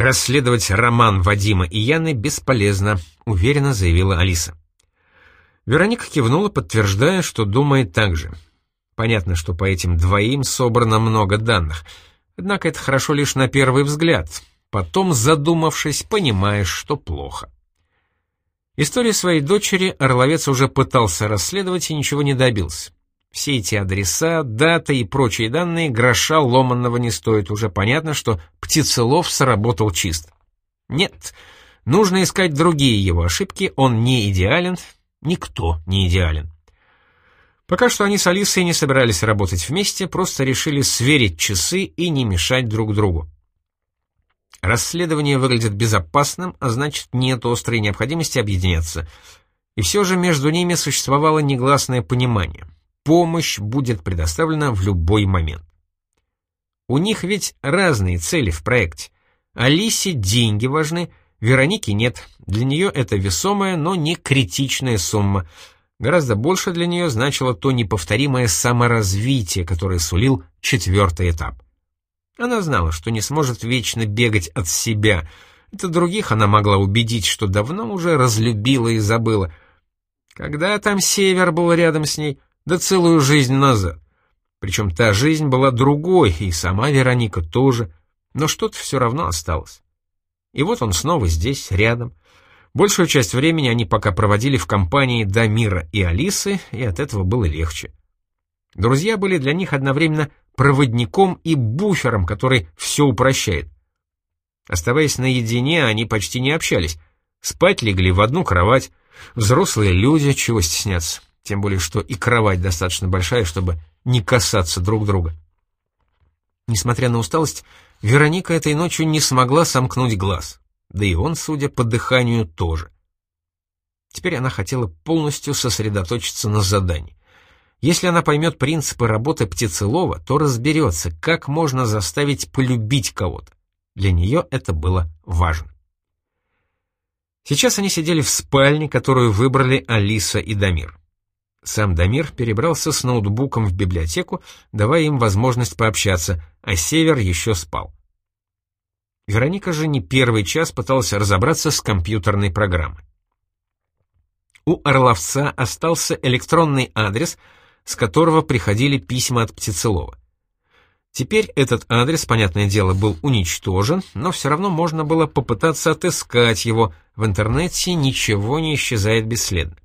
Расследовать роман Вадима и Яны бесполезно, уверенно заявила Алиса. Вероника кивнула, подтверждая, что думает так же. Понятно, что по этим двоим собрано много данных. Однако это хорошо лишь на первый взгляд. Потом, задумавшись, понимаешь, что плохо. Историю своей дочери Орловец уже пытался расследовать и ничего не добился. Все эти адреса, даты и прочие данные гроша ломанного не стоят. Уже понятно, что Птицелов сработал чист. Нет, нужно искать другие его ошибки, он не идеален, никто не идеален. Пока что они с Алисой не собирались работать вместе, просто решили сверить часы и не мешать друг другу. Расследование выглядит безопасным, а значит, нет острой необходимости объединяться. И все же между ними существовало негласное понимание — помощь будет предоставлена в любой момент. У них ведь разные цели в проекте. Алисе деньги важны, Веронике нет. Для нее это весомая, но не критичная сумма. Гораздо больше для нее значило то неповторимое саморазвитие, которое сулил четвертый этап. Она знала, что не сможет вечно бегать от себя. Это других она могла убедить, что давно уже разлюбила и забыла. Когда там Север был рядом с ней — да целую жизнь назад. Причем та жизнь была другой, и сама Вероника тоже, но что-то все равно осталось. И вот он снова здесь, рядом. Большую часть времени они пока проводили в компании Дамира и Алисы, и от этого было легче. Друзья были для них одновременно проводником и буфером, который все упрощает. Оставаясь наедине, они почти не общались. Спать легли в одну кровать. Взрослые люди, чего стесняться тем более что и кровать достаточно большая, чтобы не касаться друг друга. Несмотря на усталость, Вероника этой ночью не смогла сомкнуть глаз, да и он, судя по дыханию, тоже. Теперь она хотела полностью сосредоточиться на задании. Если она поймет принципы работы птицелова, то разберется, как можно заставить полюбить кого-то. Для нее это было важно. Сейчас они сидели в спальне, которую выбрали Алиса и Дамир. Сам Дамир перебрался с ноутбуком в библиотеку, давая им возможность пообщаться, а Север еще спал. Вероника же не первый час пыталась разобраться с компьютерной программой. У Орловца остался электронный адрес, с которого приходили письма от Птицелова. Теперь этот адрес, понятное дело, был уничтожен, но все равно можно было попытаться отыскать его, в интернете ничего не исчезает бесследно.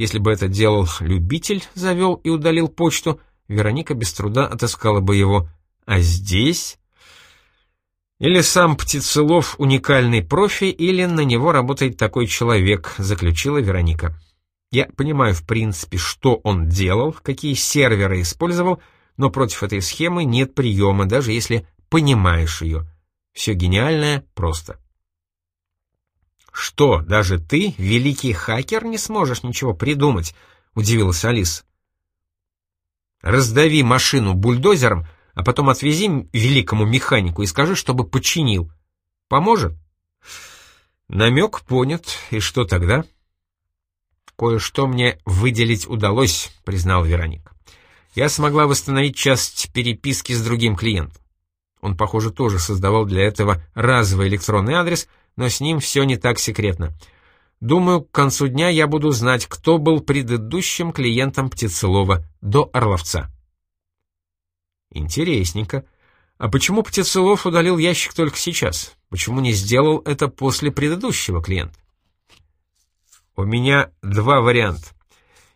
Если бы это делал любитель, завел и удалил почту, Вероника без труда отыскала бы его. А здесь... Или сам Птицелов уникальный профи, или на него работает такой человек, заключила Вероника. Я понимаю, в принципе, что он делал, какие серверы использовал, но против этой схемы нет приема, даже если понимаешь ее. Все гениальное просто. «Что, даже ты, великий хакер, не сможешь ничего придумать?» — удивилась Алиса. «Раздави машину бульдозером, а потом отвези великому механику и скажи, чтобы починил. Поможет?» Намек понят, и что тогда? «Кое-что мне выделить удалось», — признал Вероник. «Я смогла восстановить часть переписки с другим клиентом. Он, похоже, тоже создавал для этого разовый электронный адрес — но с ним все не так секретно. Думаю, к концу дня я буду знать, кто был предыдущим клиентом Птицелова до Орловца. Интересненько. А почему Птицелов удалил ящик только сейчас? Почему не сделал это после предыдущего клиента? У меня два варианта.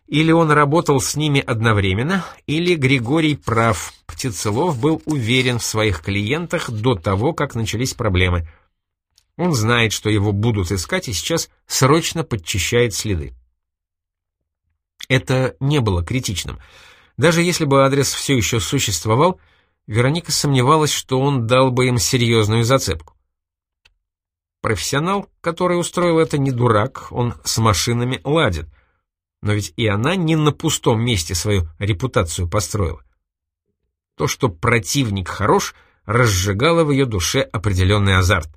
Или он работал с ними одновременно, или Григорий прав. Птицелов был уверен в своих клиентах до того, как начались проблемы — он знает, что его будут искать, и сейчас срочно подчищает следы. Это не было критичным. Даже если бы адрес все еще существовал, Вероника сомневалась, что он дал бы им серьезную зацепку. Профессионал, который устроил это, не дурак, он с машинами ладит. Но ведь и она не на пустом месте свою репутацию построила. То, что противник хорош, разжигало в ее душе определенный азарт.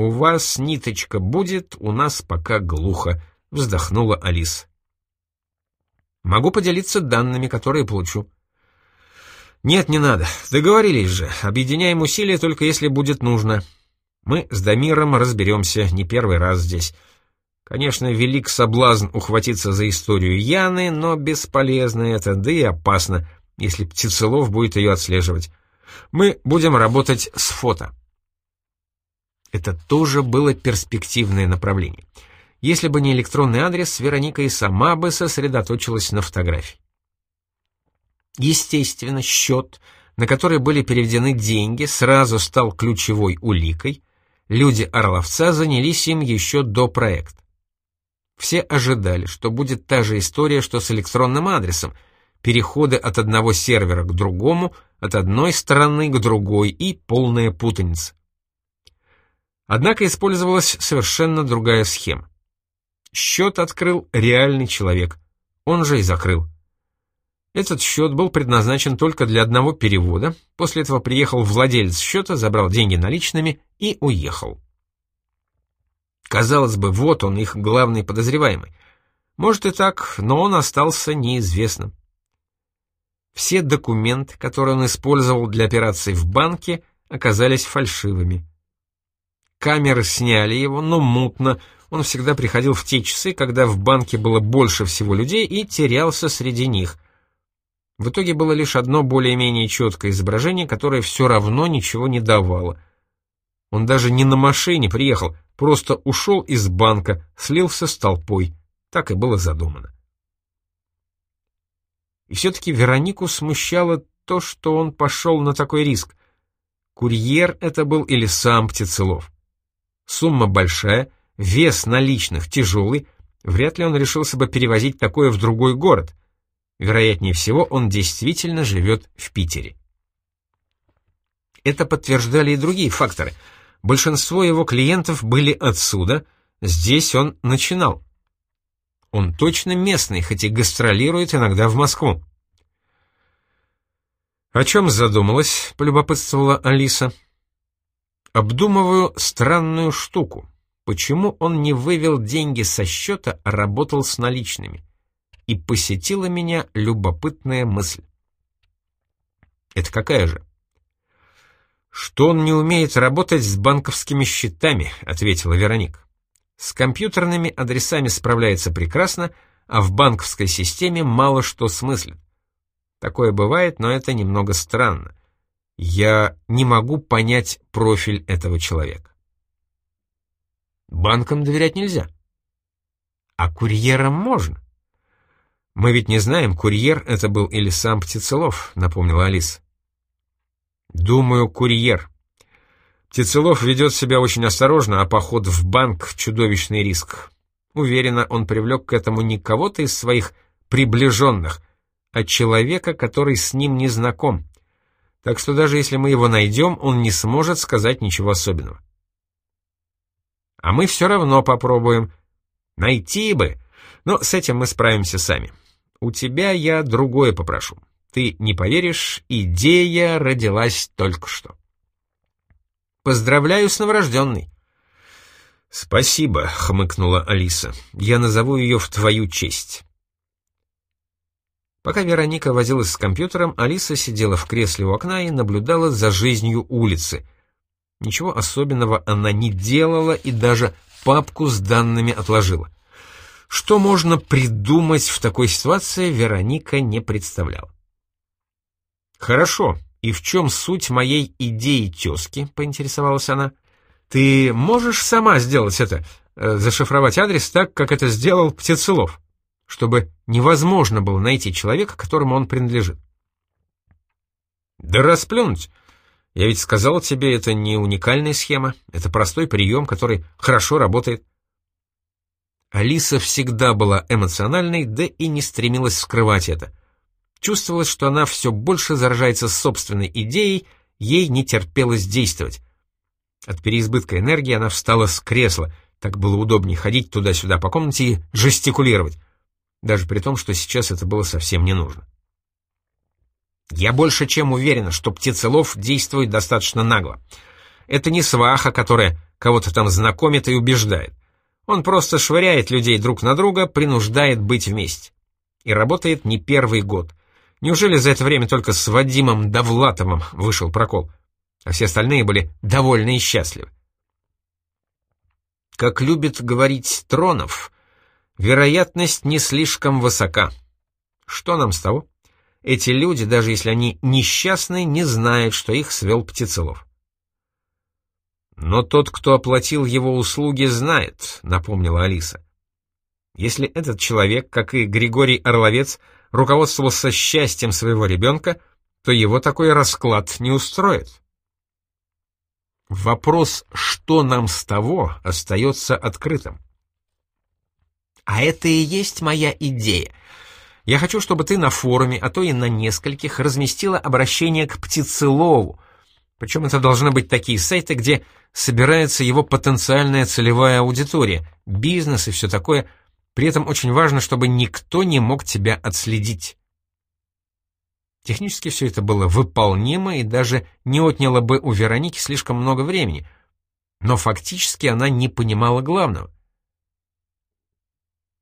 «У вас ниточка будет, у нас пока глухо», — вздохнула Алис. «Могу поделиться данными, которые получу». «Нет, не надо. Договорились же. Объединяем усилия только если будет нужно. Мы с Дамиром разберемся не первый раз здесь. Конечно, велик соблазн ухватиться за историю Яны, но бесполезно это, да и опасно, если Птицелов будет ее отслеживать. Мы будем работать с фото». Это тоже было перспективное направление. Если бы не электронный адрес, Вероника и сама бы сосредоточилась на фотографии. Естественно, счет, на который были переведены деньги, сразу стал ключевой уликой. Люди Орловца занялись им еще до проекта. Все ожидали, что будет та же история, что с электронным адресом, переходы от одного сервера к другому, от одной стороны к другой и полная путаница. Однако использовалась совершенно другая схема. Счет открыл реальный человек, он же и закрыл. Этот счет был предназначен только для одного перевода, после этого приехал владелец счета, забрал деньги наличными и уехал. Казалось бы, вот он, их главный подозреваемый. Может и так, но он остался неизвестным. Все документы, которые он использовал для операций в банке, оказались фальшивыми. Камеры сняли его, но мутно, он всегда приходил в те часы, когда в банке было больше всего людей и терялся среди них. В итоге было лишь одно более-менее четкое изображение, которое все равно ничего не давало. Он даже не на машине приехал, просто ушел из банка, слился с толпой. Так и было задумано. И все-таки Веронику смущало то, что он пошел на такой риск. Курьер это был или сам Птицелов. Сумма большая — Вес наличных тяжелый, вряд ли он решился бы перевозить такое в другой город. Вероятнее всего, он действительно живет в Питере. Это подтверждали и другие факторы. Большинство его клиентов были отсюда, здесь он начинал. Он точно местный, хоть и гастролирует иногда в Москву. «О чем задумалась?» — полюбопытствовала Алиса. «Обдумываю странную штуку почему он не вывел деньги со счета, а работал с наличными. И посетила меня любопытная мысль. Это какая же? Что он не умеет работать с банковскими счетами, ответила Вероника. С компьютерными адресами справляется прекрасно, а в банковской системе мало что смыслит. Такое бывает, но это немного странно. Я не могу понять профиль этого человека. Банкам доверять нельзя. А курьерам можно. Мы ведь не знаем, курьер это был или сам Птицелов, напомнила Алиса. Думаю, курьер. Птицелов ведет себя очень осторожно, а поход в банк — чудовищный риск. Уверена, он привлек к этому не кого-то из своих приближенных, а человека, который с ним не знаком. Так что даже если мы его найдем, он не сможет сказать ничего особенного. А мы все равно попробуем. Найти бы. Но с этим мы справимся сами. У тебя я другое попрошу. Ты не поверишь, идея родилась только что. Поздравляю с новорожденной. Спасибо, хмыкнула Алиса. Я назову ее в твою честь. Пока Вероника возилась с компьютером, Алиса сидела в кресле у окна и наблюдала за жизнью улицы — Ничего особенного она не делала и даже папку с данными отложила. Что можно придумать в такой ситуации, Вероника не представляла. «Хорошо, и в чем суть моей идеи тезки?» — поинтересовалась она. «Ты можешь сама сделать это, э, зашифровать адрес так, как это сделал Птицелов, чтобы невозможно было найти человека, которому он принадлежит?» «Да расплюнуть. Я ведь сказал тебе, это не уникальная схема, это простой прием, который хорошо работает. Алиса всегда была эмоциональной, да и не стремилась скрывать это. Чувствовалось, что она все больше заражается собственной идеей, ей не терпелось действовать. От переизбытка энергии она встала с кресла, так было удобнее ходить туда-сюда по комнате и жестикулировать, даже при том, что сейчас это было совсем не нужно. Я больше чем уверена, что Птицелов действует достаточно нагло. Это не сваха, которая кого-то там знакомит и убеждает. Он просто швыряет людей друг на друга, принуждает быть вместе. И работает не первый год. Неужели за это время только с Вадимом Довлатовым вышел прокол, а все остальные были довольны и счастливы? Как любит говорить Тронов, вероятность не слишком высока. Что нам с того? Эти люди, даже если они несчастны, не знают, что их свел Птицелов. «Но тот, кто оплатил его услуги, знает», — напомнила Алиса. «Если этот человек, как и Григорий Орловец, руководствовался счастьем своего ребенка, то его такой расклад не устроит». Вопрос «что нам с того?» остается открытым. А это и есть моя идея. Я хочу, чтобы ты на форуме, а то и на нескольких, разместила обращение к Птицелову. Причем это должны быть такие сайты, где собирается его потенциальная целевая аудитория, бизнес и все такое. При этом очень важно, чтобы никто не мог тебя отследить. Технически все это было выполнимо и даже не отняло бы у Вероники слишком много времени. Но фактически она не понимала главного.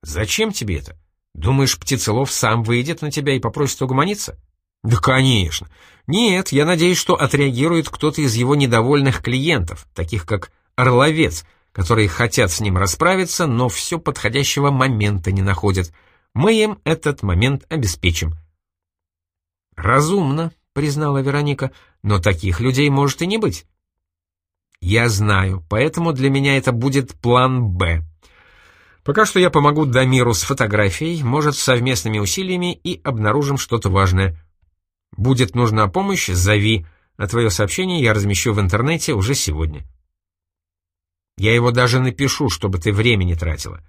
«Зачем тебе это? Думаешь, Птицелов сам выйдет на тебя и попросит угомониться?» «Да, конечно. Нет, я надеюсь, что отреагирует кто-то из его недовольных клиентов, таких как Орловец, которые хотят с ним расправиться, но все подходящего момента не находят. Мы им этот момент обеспечим». «Разумно», — признала Вероника, — «но таких людей может и не быть». «Я знаю, поэтому для меня это будет план «Б». Пока что я помогу Дамиру с фотографией, может, совместными усилиями и обнаружим что-то важное. Будет нужна помощь, зови, а твое сообщение я размещу в интернете уже сегодня. Я его даже напишу, чтобы ты времени тратила.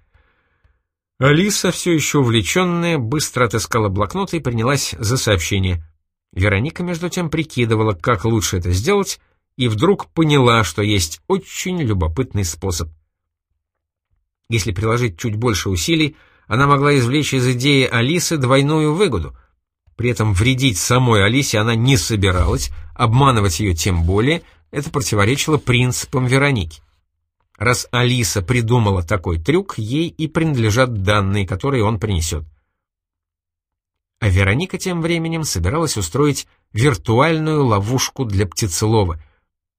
Алиса, все еще увлеченная, быстро отыскала блокнот и принялась за сообщение. Вероника, между тем, прикидывала, как лучше это сделать, и вдруг поняла, что есть очень любопытный способ. Если приложить чуть больше усилий, она могла извлечь из идеи Алисы двойную выгоду. При этом вредить самой Алисе она не собиралась, обманывать ее тем более, это противоречило принципам Вероники. Раз Алиса придумала такой трюк, ей и принадлежат данные, которые он принесет. А Вероника тем временем собиралась устроить виртуальную ловушку для Птицелова.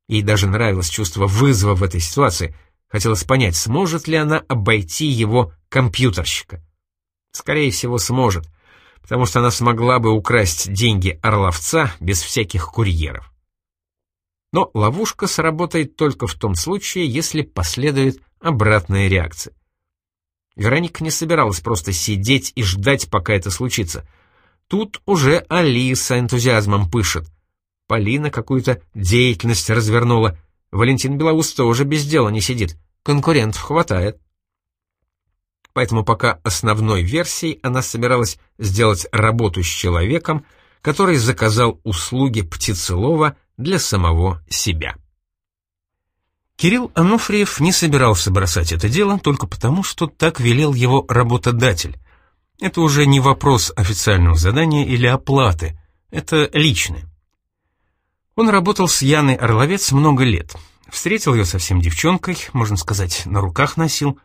Ей даже нравилось чувство вызова в этой ситуации. Хотелось понять, сможет ли она обойти его компьютерщика. Скорее всего, сможет, потому что она смогла бы украсть деньги Орловца без всяких курьеров. Но ловушка сработает только в том случае, если последует обратная реакция. Вероника не собиралась просто сидеть и ждать, пока это случится. Тут уже Алиса энтузиазмом пышет. Полина какую-то деятельность развернула. Валентин Белоус тоже без дела не сидит. Конкурентов хватает. Поэтому пока основной версией она собиралась сделать работу с человеком, который заказал услуги Птицелова для самого себя. Кирилл Ануфриев не собирался бросать это дело только потому, что так велел его работодатель. Это уже не вопрос официального задания или оплаты, это личное. Он работал с Яной Орловец много лет. Встретил ее совсем девчонкой, можно сказать, на руках носил.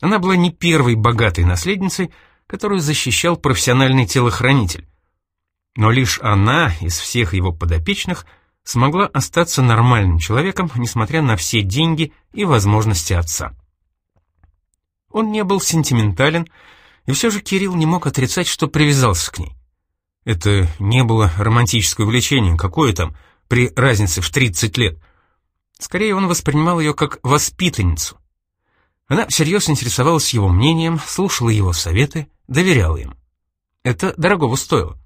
Она была не первой богатой наследницей, которую защищал профессиональный телохранитель. Но лишь она из всех его подопечных – смогла остаться нормальным человеком, несмотря на все деньги и возможности отца. Он не был сентиментален, и все же Кирилл не мог отрицать, что привязался к ней. Это не было романтическое увлечение, какое там, при разнице в 30 лет. Скорее, он воспринимал ее как воспитанницу. Она всерьез интересовалась его мнением, слушала его советы, доверяла им. Это дорогого стоило.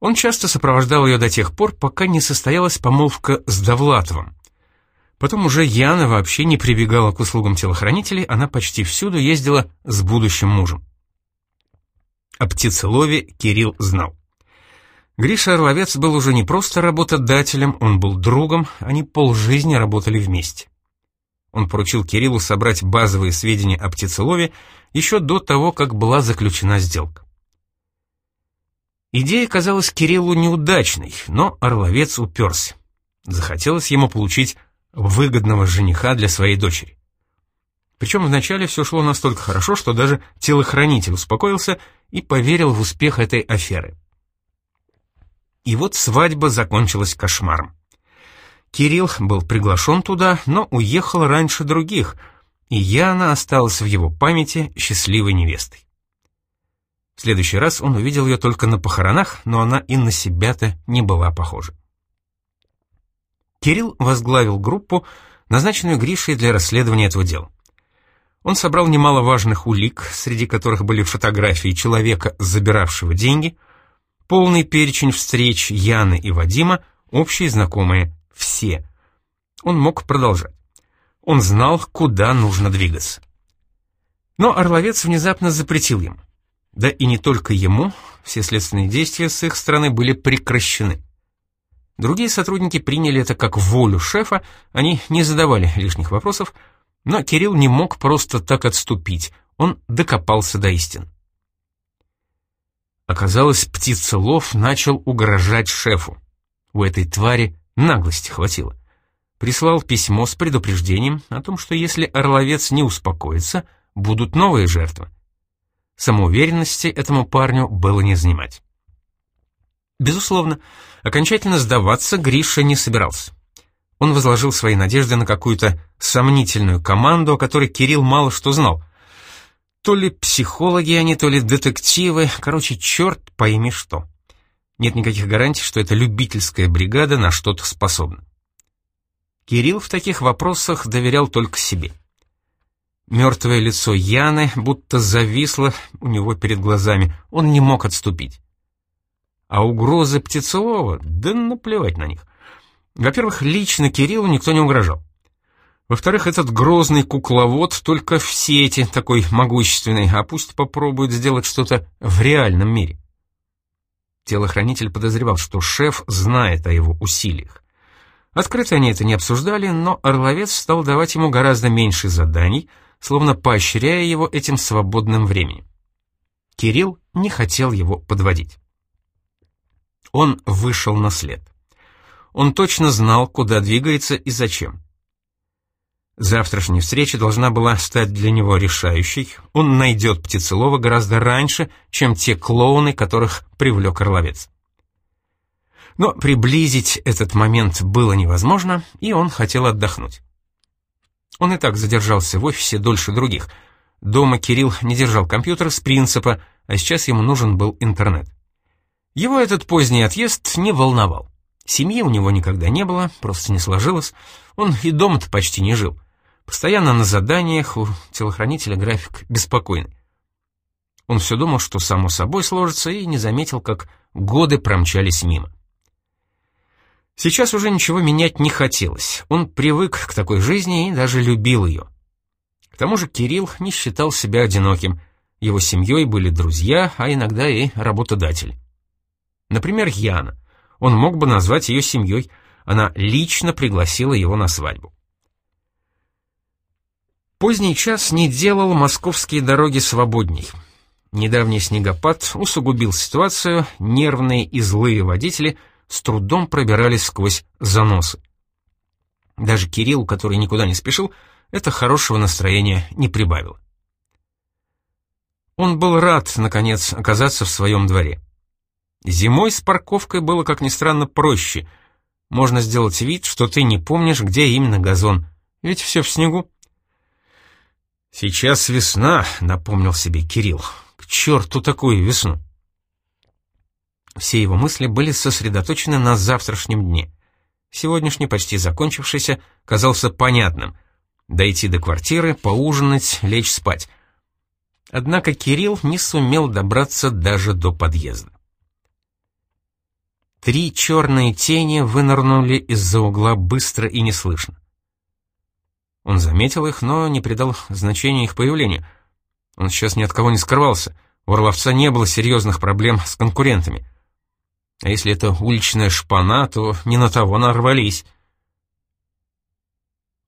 Он часто сопровождал ее до тех пор, пока не состоялась помолвка с Довлатовым. Потом уже Яна вообще не прибегала к услугам телохранителей, она почти всюду ездила с будущим мужем. О птицелове Кирилл знал. Гриша Орловец был уже не просто работодателем, он был другом, они полжизни работали вместе. Он поручил Кириллу собрать базовые сведения о птицелове еще до того, как была заключена сделка. Идея казалась Кириллу неудачной, но Орловец уперся. Захотелось ему получить выгодного жениха для своей дочери. Причем вначале все шло настолько хорошо, что даже телохранитель успокоился и поверил в успех этой аферы. И вот свадьба закончилась кошмаром. Кирилл был приглашен туда, но уехал раньше других, и Яна осталась в его памяти счастливой невестой. В следующий раз он увидел ее только на похоронах, но она и на себя-то не была похожа. Кирилл возглавил группу, назначенную Гришей для расследования этого дела. Он собрал немало важных улик, среди которых были фотографии человека, забиравшего деньги, полный перечень встреч Яны и Вадима, общие знакомые, все. Он мог продолжать. Он знал, куда нужно двигаться. Но Орловец внезапно запретил ему. Да и не только ему, все следственные действия с их стороны были прекращены. Другие сотрудники приняли это как волю шефа, они не задавали лишних вопросов, но Кирилл не мог просто так отступить, он докопался до истин. Оказалось, птицелов начал угрожать шефу. У этой твари наглости хватило. Прислал письмо с предупреждением о том, что если Орловец не успокоится, будут новые жертвы. Самоуверенности этому парню было не занимать. Безусловно, окончательно сдаваться Гриша не собирался. Он возложил свои надежды на какую-то сомнительную команду, о которой Кирилл мало что знал. То ли психологи они, то ли детективы, короче, черт пойми что. Нет никаких гарантий, что эта любительская бригада на что-то способна. Кирилл в таких вопросах доверял только себе. Мертвое лицо Яны будто зависло у него перед глазами, он не мог отступить. А угрозы Птицелова, да наплевать на них. Во-первых, лично Кириллу никто не угрожал. Во-вторых, этот грозный кукловод только в сети такой могущественный, а пусть попробует сделать что-то в реальном мире. Телохранитель подозревал, что шеф знает о его усилиях. Открыто они это не обсуждали, но Орловец стал давать ему гораздо меньше заданий, словно поощряя его этим свободным временем. Кирилл не хотел его подводить. Он вышел на след. Он точно знал, куда двигается и зачем. Завтрашняя встреча должна была стать для него решающей. Он найдет Птицелова гораздо раньше, чем те клоуны, которых привлек Орловец. Но приблизить этот момент было невозможно, и он хотел отдохнуть. Он и так задержался в офисе дольше других. Дома Кирилл не держал компьютер с принципа, а сейчас ему нужен был интернет. Его этот поздний отъезд не волновал. Семьи у него никогда не было, просто не сложилось. Он и дома-то почти не жил. Постоянно на заданиях, у телохранителя график беспокойный. Он все думал, что само собой сложится, и не заметил, как годы промчались мимо. Сейчас уже ничего менять не хотелось. Он привык к такой жизни и даже любил ее. К тому же Кирилл не считал себя одиноким. Его семьей были друзья, а иногда и работодатель. Например, Яна. Он мог бы назвать ее семьей. Она лично пригласила его на свадьбу. Поздний час не делал московские дороги свободней. Недавний снегопад усугубил ситуацию, нервные и злые водители с трудом пробирались сквозь заносы. Даже Кирилл, который никуда не спешил, это хорошего настроения не прибавило. Он был рад, наконец, оказаться в своем дворе. Зимой с парковкой было, как ни странно, проще. Можно сделать вид, что ты не помнишь, где именно газон, ведь все в снегу. «Сейчас весна», — напомнил себе Кирилл. «К черту такую весну!» Все его мысли были сосредоточены на завтрашнем дне. Сегодняшний, почти закончившийся, казался понятным. Дойти до квартиры, поужинать, лечь спать. Однако Кирилл не сумел добраться даже до подъезда. Три черные тени вынырнули из-за угла быстро и неслышно. Он заметил их, но не придал значения их появлению. Он сейчас ни от кого не скрывался. У Орловца не было серьезных проблем с конкурентами. А если это уличная шпана, то не на того нарвались.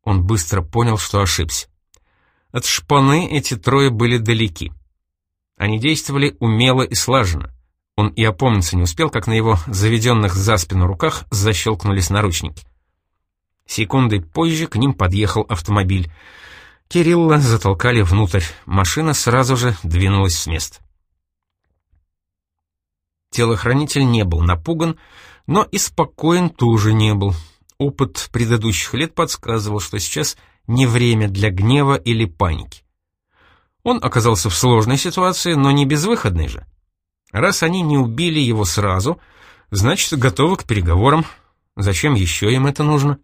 Он быстро понял, что ошибся. От шпаны эти трое были далеки. Они действовали умело и слаженно. Он и опомниться не успел, как на его заведенных за спину руках защелкнулись наручники. Секундой позже к ним подъехал автомобиль. Кирилла затолкали внутрь. Машина сразу же двинулась с места. Телохранитель не был напуган, но и спокоен тоже не был. Опыт предыдущих лет подсказывал, что сейчас не время для гнева или паники. Он оказался в сложной ситуации, но не безвыходной же. Раз они не убили его сразу, значит, готовы к переговорам. Зачем еще им это нужно?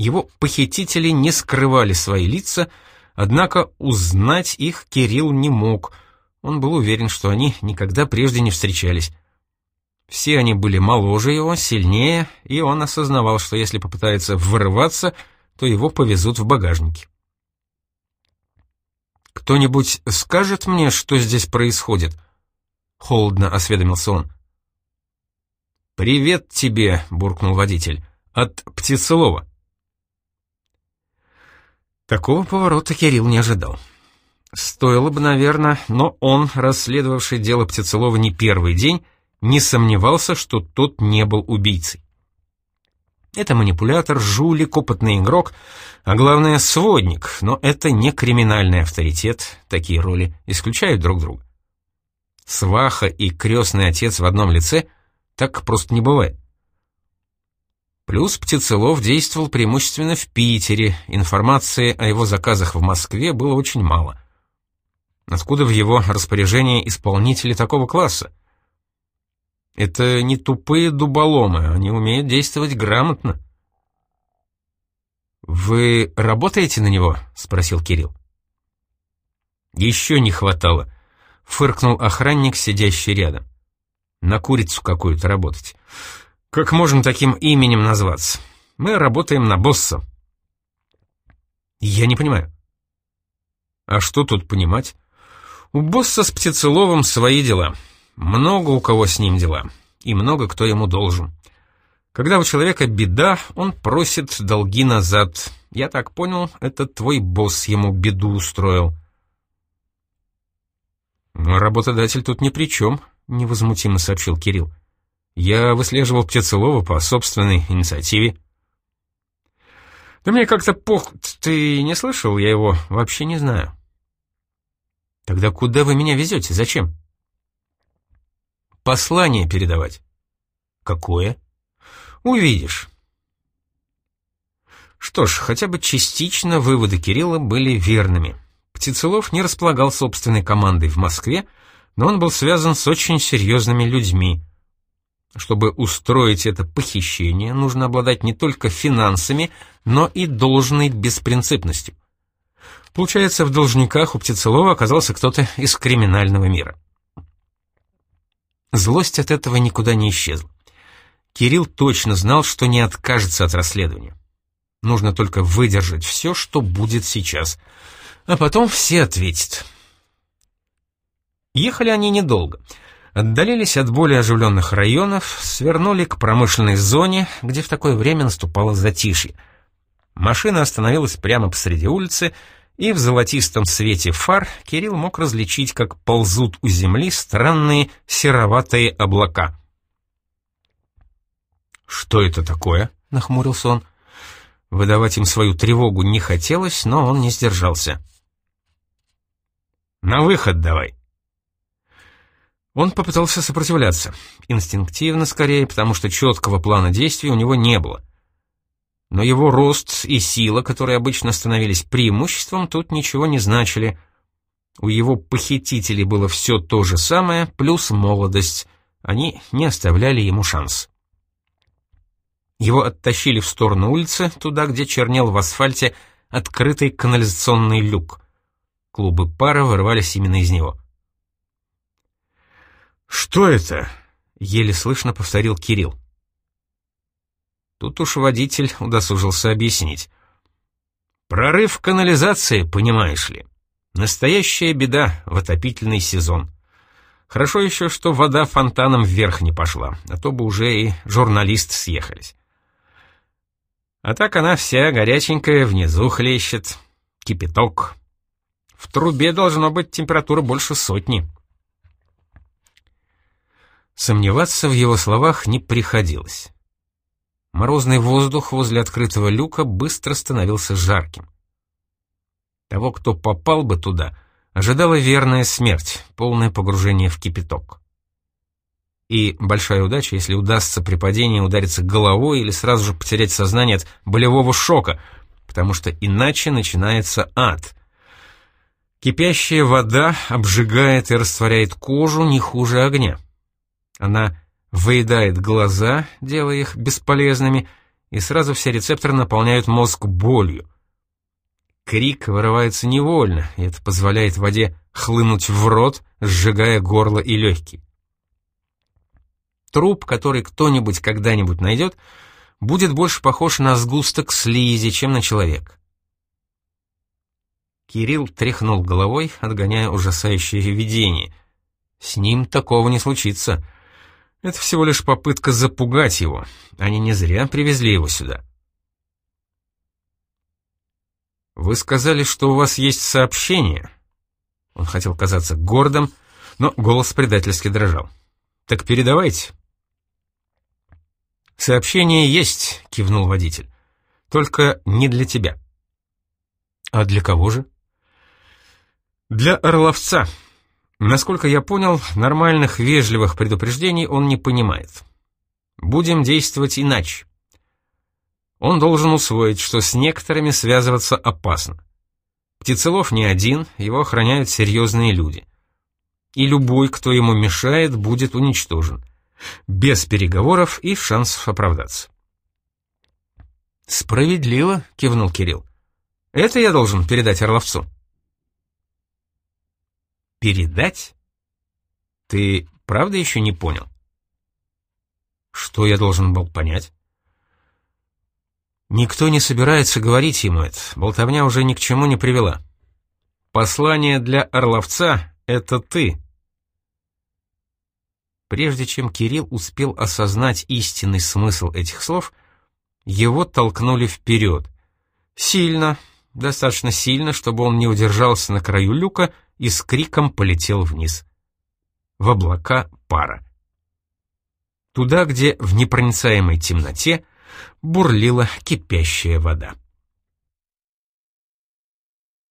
Его похитители не скрывали свои лица, однако узнать их Кирилл не мог. Он был уверен, что они никогда прежде не встречались. Все они были моложе его, сильнее, и он осознавал, что если попытается вырываться, то его повезут в багажнике. «Кто-нибудь скажет мне, что здесь происходит?» — холодно осведомился он. «Привет тебе», — буркнул водитель, — «от Птицелова». Такого поворота Кирилл не ожидал. Стоило бы, наверное, но он, расследовавший дело Птицелова не первый день, не сомневался, что тот не был убийцей. Это манипулятор, жулик, опытный игрок, а главное сводник, но это не криминальный авторитет, такие роли исключают друг друга. Сваха и крестный отец в одном лице так просто не бывает. Плюс Птицелов действовал преимущественно в Питере, информации о его заказах в Москве было очень мало. Откуда в его распоряжении исполнители такого класса? Это не тупые дуболомы, они умеют действовать грамотно. «Вы работаете на него?» — спросил Кирилл. «Еще не хватало», — фыркнул охранник, сидящий рядом. «На курицу какую-то работать. Как можем таким именем назваться? Мы работаем на босса. Я не понимаю. А что тут понимать? У босса с Птицеловым свои дела. Много у кого с ним дела. И много кто ему должен. Когда у человека беда, он просит долги назад. Я так понял, это твой босс ему беду устроил. «Работодатель тут ни при чем», — невозмутимо сообщил Кирилл. Я выслеживал Птицелова по собственной инициативе. Да мне как-то пох... Ты не слышал? Я его вообще не знаю. Тогда куда вы меня везете? Зачем? Послание передавать. Какое? Увидишь. Что ж, хотя бы частично выводы Кирилла были верными. Птицелов не располагал собственной командой в Москве, но он был связан с очень серьезными людьми. Чтобы устроить это похищение, нужно обладать не только финансами, но и должной беспринципностью. Получается, в должниках у Птицелова оказался кто-то из криминального мира. Злость от этого никуда не исчезла. Кирилл точно знал, что не откажется от расследования. Нужно только выдержать все, что будет сейчас. А потом все ответят. Ехали они недолго — Отдалились от более оживленных районов, свернули к промышленной зоне, где в такое время наступало затишье. Машина остановилась прямо посреди улицы, и в золотистом свете фар Кирилл мог различить, как ползут у земли странные сероватые облака. «Что это такое?» — нахмурился он. Выдавать им свою тревогу не хотелось, но он не сдержался. «На выход давай!» Он попытался сопротивляться, инстинктивно скорее, потому что четкого плана действий у него не было. Но его рост и сила, которые обычно становились преимуществом, тут ничего не значили. У его похитителей было все то же самое, плюс молодость. Они не оставляли ему шанс. Его оттащили в сторону улицы, туда, где чернел в асфальте открытый канализационный люк. Клубы пара вырывались именно из него. «Что это?» — еле слышно повторил Кирилл. Тут уж водитель удосужился объяснить. «Прорыв канализации, понимаешь ли. Настоящая беда в отопительный сезон. Хорошо еще, что вода фонтаном вверх не пошла, а то бы уже и журналисты съехались. А так она вся горяченькая, внизу хлещет. Кипяток. В трубе должно быть температура больше сотни». Сомневаться в его словах не приходилось. Морозный воздух возле открытого люка быстро становился жарким. Того, кто попал бы туда, ожидала верная смерть, полное погружение в кипяток. И большая удача, если удастся при падении удариться головой или сразу же потерять сознание от болевого шока, потому что иначе начинается ад. Кипящая вода обжигает и растворяет кожу не хуже огня. Она выедает глаза, делая их бесполезными, и сразу все рецепторы наполняют мозг болью. Крик вырывается невольно, и это позволяет воде хлынуть в рот, сжигая горло и легкие. Труп, который кто-нибудь когда-нибудь найдет, будет больше похож на сгусток слизи, чем на человека. Кирилл тряхнул головой, отгоняя ужасающее видение. С ним такого не случится. Это всего лишь попытка запугать его. Они не зря привезли его сюда. «Вы сказали, что у вас есть сообщение?» Он хотел казаться гордым, но голос предательски дрожал. «Так передавайте». «Сообщение есть», — кивнул водитель. «Только не для тебя». «А для кого же?» «Для Орловца. Насколько я понял, нормальных вежливых предупреждений он не понимает. Будем действовать иначе. Он должен усвоить, что с некоторыми связываться опасно. Птицелов не один, его охраняют серьезные люди. И любой, кто ему мешает, будет уничтожен без переговоров и шансов оправдаться. «Справедливо», — кивнул Кирилл. «Это я должен передать Орловцу». «Передать? Ты правда еще не понял?» «Что я должен был понять?» Никто не собирается говорить ему это, болтовня уже ни к чему не привела. Послание для Орловца — это ты, Прежде чем Кирилл успел осознать истинный смысл этих слов, его толкнули вперед. Сильно, достаточно сильно, чтобы он не удержался на краю люка и с криком полетел вниз. В облака пара. Туда, где в непроницаемой темноте бурлила кипящая вода.